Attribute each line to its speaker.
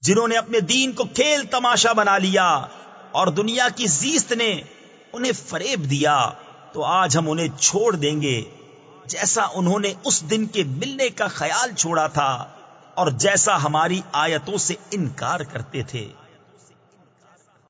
Speaker 1: جنہوں نے اپنے دین کو کھیل تماشا بنا لیا اور دنیا کی زیست نے انہیں فریب دیا، تو آج ہم انہیں چھوڑ دیں گے۔ جیسا انہوں نے اس دن کے ملنے کا خیال چھوڑا تھا اور جیسا ہماری آیتوں سے انکار کرتے تھے۔